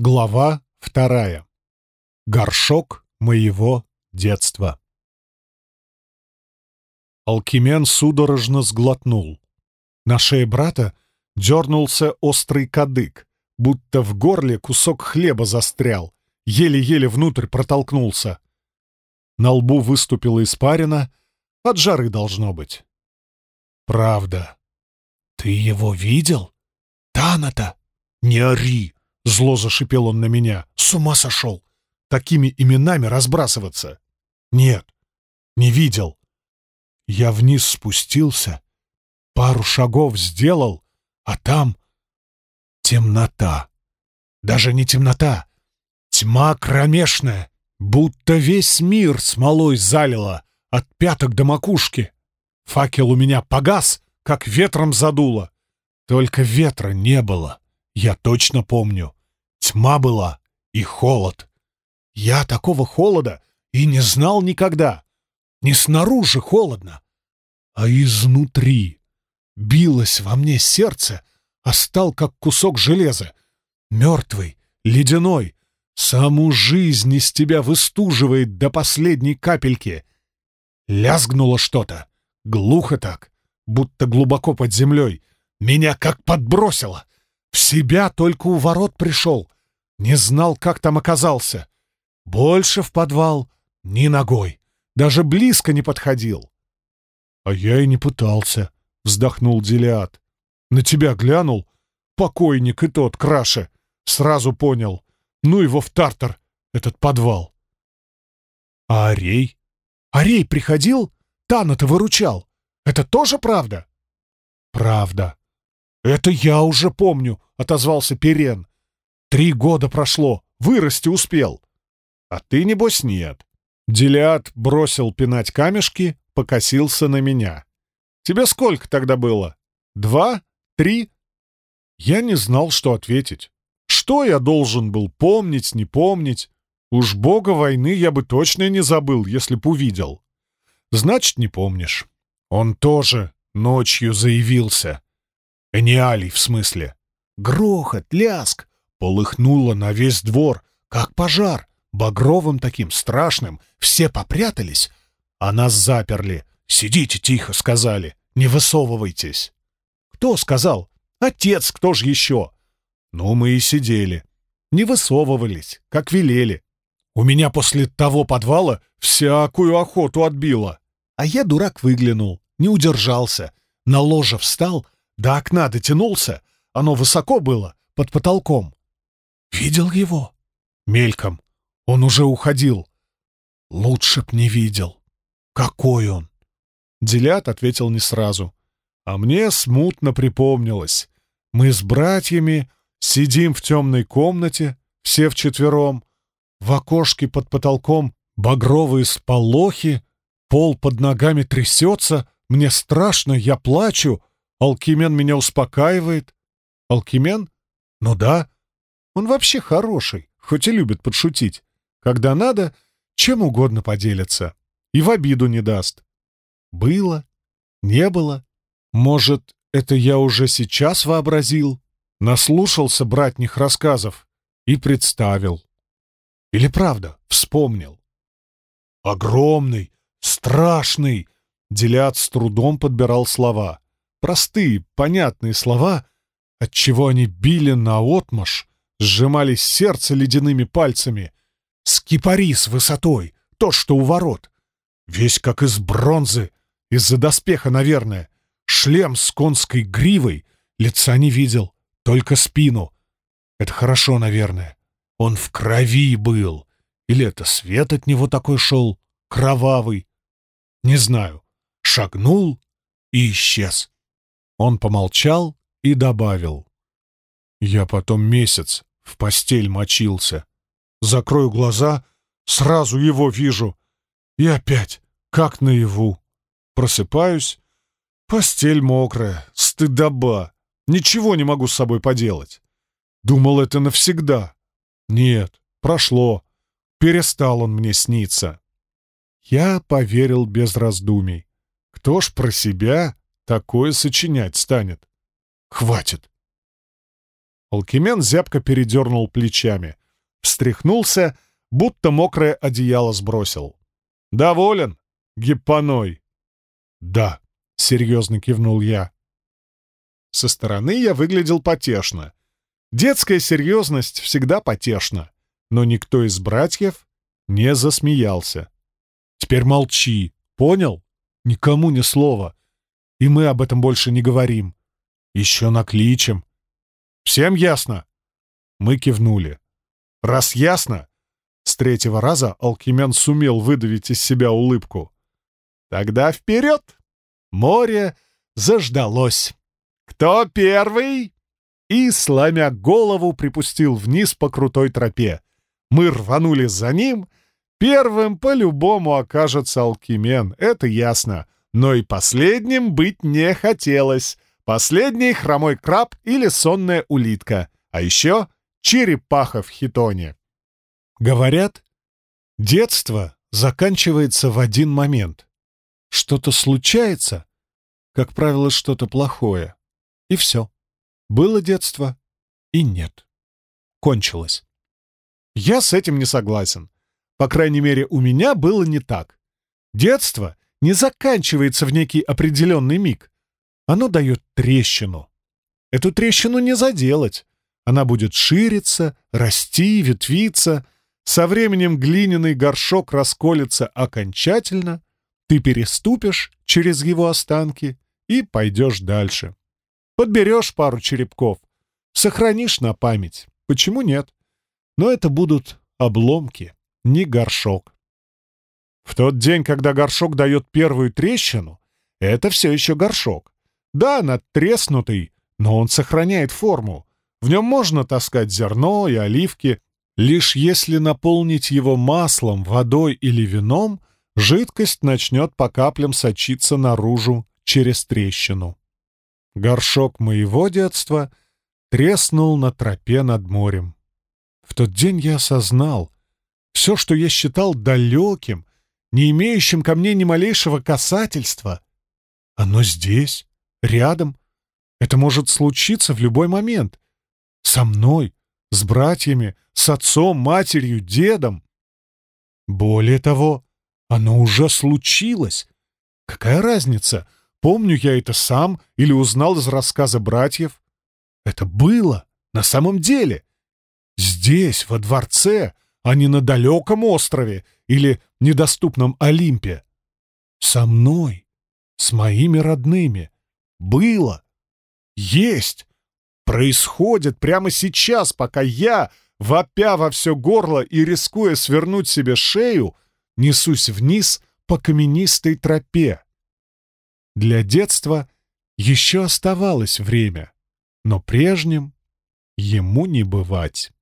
Глава вторая. Горшок моего детства. Алкимен судорожно сглотнул. На шее брата дернулся острый кадык, будто в горле кусок хлеба застрял, еле-еле внутрь протолкнулся. На лбу выступила испарина, от жары должно быть. Правда. «Ты его видел? Тана-то? Не ори!» Зло зашипел он на меня. С ума сошел! Такими именами разбрасываться! Нет, не видел. Я вниз спустился, пару шагов сделал, а там темнота. Даже не темнота, тьма кромешная, будто весь мир смолой залила от пяток до макушки. Факел у меня погас, как ветром задуло. Только ветра не было, я точно помню. Тьма была и холод. Я такого холода и не знал никогда. Не снаружи холодно, а изнутри. Билось во мне сердце, а стал как кусок железа. Мертвый, ледяной, саму жизнь из тебя выстуживает до последней капельки. Лязгнуло что-то, глухо так, будто глубоко под землей. Меня как подбросило. В себя только у ворот пришел. Не знал, как там оказался. Больше в подвал ни ногой. Даже близко не подходил. — А я и не пытался, — вздохнул Делиат. — На тебя глянул. Покойник и тот, краше. Сразу понял. Ну его в тартар, этот подвал. — А Арей? Арей приходил? Тана-то выручал. Это тоже правда? — Правда. — Это я уже помню, — отозвался Перен. Три года прошло, вырасти успел. А ты, небось, нет. Делиат бросил пинать камешки, покосился на меня. Тебе сколько тогда было? Два? Три? Я не знал, что ответить. Что я должен был помнить, не помнить? Уж бога войны я бы точно не забыл, если б увидел. Значит, не помнишь. Он тоже ночью заявился. Эниалий, в смысле. Грохот, ляск, Полыхнуло на весь двор, как пожар, багровым таким, страшным. Все попрятались, а нас заперли. «Сидите тихо», — сказали, — «не высовывайтесь». «Кто сказал? Отец, кто же еще?» Ну, мы и сидели. Не высовывались, как велели. У меня после того подвала всякую охоту отбило. А я, дурак, выглянул, не удержался. На ложе встал, до окна дотянулся. Оно высоко было, под потолком. «Видел его?» «Мельком. Он уже уходил». «Лучше б не видел. Какой он?» Делят ответил не сразу. А мне смутно припомнилось. Мы с братьями сидим в темной комнате, все вчетвером. В окошке под потолком багровые сполохи, пол под ногами трясется, мне страшно, я плачу. Алкимен меня успокаивает. Алкимен? Ну да, он вообще хороший, хоть и любит подшутить. Когда надо, чем угодно поделится. И в обиду не даст. Было, не было. Может, это я уже сейчас вообразил? Наслушался братних рассказов и представил. Или правда, вспомнил. Огромный, страшный. Делят с трудом подбирал слова. Простые, понятные слова, отчего они били на отмаш сжимали сердце ледяными пальцами. Скипарис высотой, то, что у ворот. Весь как из бронзы, из-за доспеха, наверное. Шлем с конской гривой, лица не видел, только спину. Это хорошо, наверное. Он в крови был. Или это свет от него такой шел, кровавый. Не знаю. Шагнул и исчез. Он помолчал и добавил. Я потом месяц в постель мочился. Закрою глаза, сразу его вижу. И опять, как наяву. Просыпаюсь. Постель мокрая, стыдоба. Ничего не могу с собой поделать. Думал, это навсегда. Нет, прошло. Перестал он мне сниться. Я поверил без раздумий. Кто ж про себя такое сочинять станет? Хватит. Алкимен зябко передернул плечами. Встряхнулся, будто мокрое одеяло сбросил. «Доволен, гиппаной?» «Да», — серьезно кивнул я. Со стороны я выглядел потешно. Детская серьезность всегда потешна, но никто из братьев не засмеялся. «Теперь молчи, понял? Никому ни слова. И мы об этом больше не говорим. Еще накличем. Всем ясно?» Мы кивнули. «Раз ясно...» С третьего раза Алкимен сумел выдавить из себя улыбку. «Тогда вперед!» Море заждалось. «Кто первый?» И, сломя голову, припустил вниз по крутой тропе. Мы рванули за ним. Первым по-любому окажется Алкимен, это ясно. Но и последним быть не хотелось. Последний — хромой краб или сонная улитка. А еще черепаха в хитоне. Говорят, детство заканчивается в один момент. Что-то случается, как правило, что-то плохое. И все. Было детство и нет. Кончилось. Я с этим не согласен. По крайней мере, у меня было не так. Детство не заканчивается в некий определенный миг. Оно дает трещину. Эту трещину не заделать. Она будет шириться, расти, ветвиться. Со временем глиняный горшок расколется окончательно. Ты переступишь через его останки и пойдешь дальше. Подберешь пару черепков, сохранишь на память. Почему нет? Но это будут обломки, не горшок. В тот день, когда горшок дает первую трещину, это все еще горшок. Да, надтреснутый, но он сохраняет форму. В нем можно таскать зерно и оливки. Лишь если наполнить его маслом, водой или вином, жидкость начнет по каплям сочиться наружу через трещину. Горшок моего детства треснул на тропе над морем. В тот день я осознал, все, что я считал далеким, не имеющим ко мне ни малейшего касательства, оно здесь, рядом. Это может случиться в любой момент. Со мной, с братьями, с отцом, матерью, дедом. Более того, оно уже случилось. Какая разница, Помню я это сам или узнал из рассказа братьев. Это было на самом деле. Здесь, во дворце, а не на далеком острове или недоступном Олимпе. Со мной, с моими родными. Было. Есть. Происходит прямо сейчас, пока я, вопя во все горло и рискуя свернуть себе шею, несусь вниз по каменистой тропе. Для детства еще оставалось время, но прежним ему не бывать.